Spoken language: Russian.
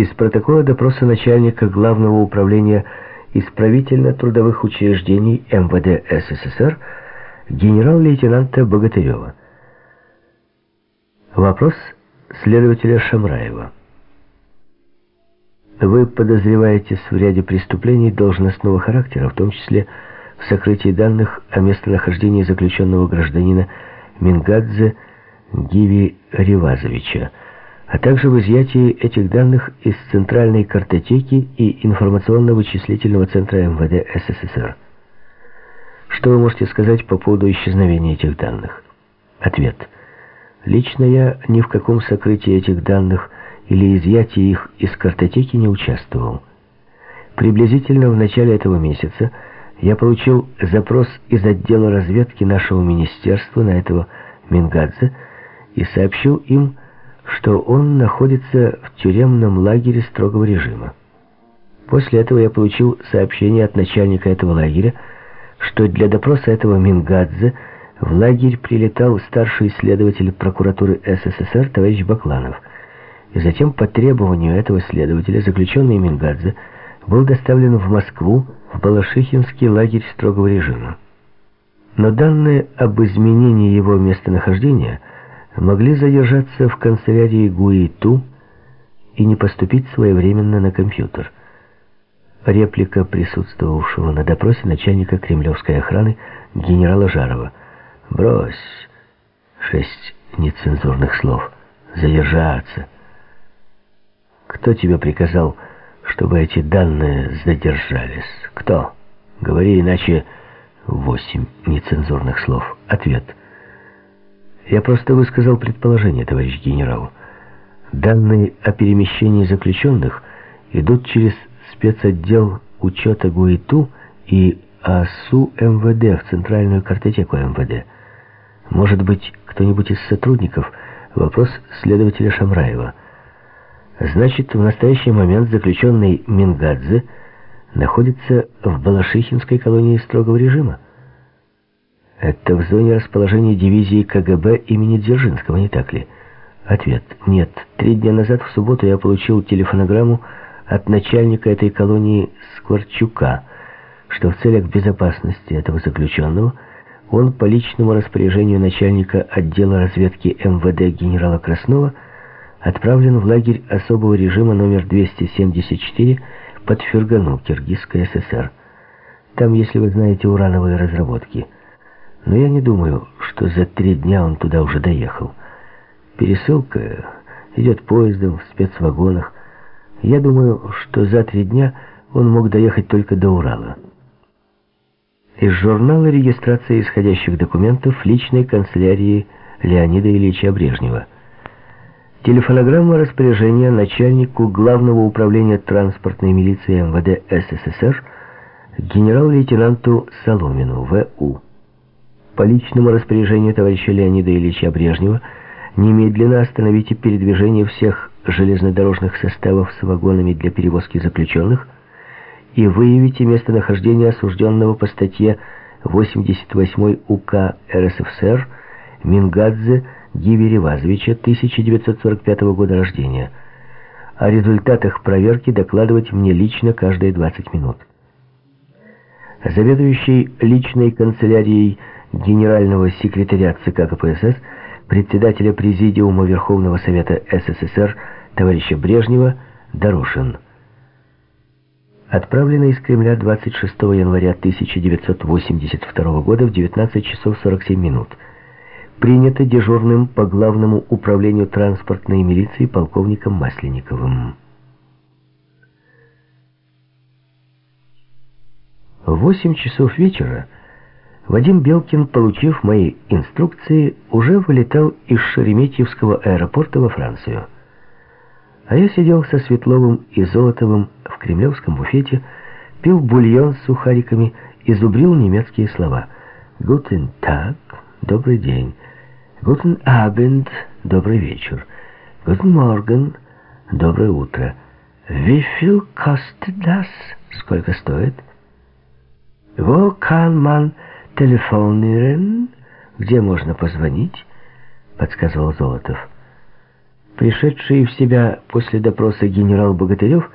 из протокола допроса начальника Главного управления исправительно-трудовых учреждений МВД СССР генерал-лейтенанта Богатырева. Вопрос следователя Шамраева. Вы подозреваетесь в ряде преступлений должностного характера, в том числе в сокрытии данных о местонахождении заключенного гражданина Мингадзе Гиви Ревазовича, а также в изъятии этих данных из Центральной картотеки и информационно-вычислительного центра МВД СССР. Что вы можете сказать по поводу исчезновения этих данных? Ответ. Лично я ни в каком сокрытии этих данных или изъятии их из картотеки не участвовал. Приблизительно в начале этого месяца я получил запрос из отдела разведки нашего министерства на этого Мингадзе и сообщил им, что он находится в тюремном лагере строгого режима. После этого я получил сообщение от начальника этого лагеря, что для допроса этого Мингадзе в лагерь прилетал старший следователь прокуратуры СССР товарищ Бакланов. И затем по требованию этого следователя заключенный Мингадзе был доставлен в Москву в Балашихинский лагерь строгого режима. Но данные об изменении его местонахождения – могли задержаться в канцелярии ГУИТУ и не поступить своевременно на компьютер. Реплика присутствовавшего на допросе начальника кремлевской охраны генерала Жарова. «Брось!» Шесть нецензурных слов. «Задержаться!» «Кто тебе приказал, чтобы эти данные задержались? Кто?» «Говори, иначе...» Восемь нецензурных слов. Ответ – я просто высказал предположение, товарищ генерал. Данные о перемещении заключенных идут через спецотдел учета ГУИТУ и АСУ МВД в Центральную картотеку МВД. Может быть, кто-нибудь из сотрудников? Вопрос следователя Шамраева. Значит, в настоящий момент заключенный Мингадзе находится в Балашихинской колонии строгого режима. Это в зоне расположения дивизии КГБ имени Дзержинского, не так ли? Ответ. Нет. Три дня назад, в субботу, я получил телефонограмму от начальника этой колонии Скворчука, что в целях безопасности этого заключенного он по личному распоряжению начальника отдела разведки МВД генерала Краснова отправлен в лагерь особого режима номер 274 под Фергану, Киргизская ССР. Там, если вы знаете, урановые разработки – но я не думаю, что за три дня он туда уже доехал. Пересылка идет поездом в спецвагонах. Я думаю, что за три дня он мог доехать только до Урала. Из журнала регистрации исходящих документов личной канцелярии Леонида Ильича Брежнева. Телефонограмма распоряжения начальнику Главного управления транспортной милиции МВД СССР генерал-лейтенанту Соломину В.У по личному распоряжению товарища Леонида Ильича Брежнева немедленно остановите передвижение всех железнодорожных составов с вагонами для перевозки заключенных и выявите местонахождение осужденного по статье 88 УК РСФСР Мингадзе Гиви Ревазовича 1945 года рождения. О результатах проверки докладывать мне лично каждые 20 минут. Заведующий личной канцелярией генерального секретаря ЦК КПСС, председателя Президиума Верховного Совета СССР товарища Брежнева Дорошин. Отправлено из Кремля 26 января 1982 года в 19 часов 47 минут. Принято дежурным по Главному управлению транспортной милиции полковником Масленниковым. В 8 часов вечера Вадим Белкин, получив мои инструкции, уже вылетал из Шереметьевского аэропорта во Францию. А я сидел со Светловым и Золотовым в кремлевском буфете, пил бульон с сухариками и зубрил немецкие слова. «Guten Tag» — «добрый день», «Guten Abend» — «добрый вечер», «Guten Morgen» — «доброе утро», «Wie viel kostet das?» — «сколько стоит?» «Wo kann man telefonieren?» — где можно позвонить?» — подсказывал Золотов. Пришедший в себя после допроса генерал Богатырев